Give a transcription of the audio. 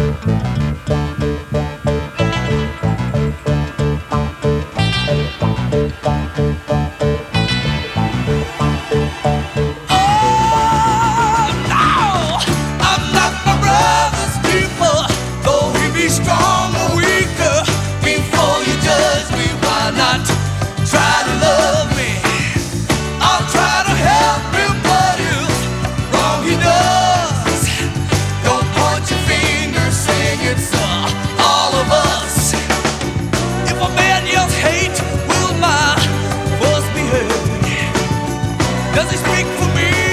Música Does he speak for me?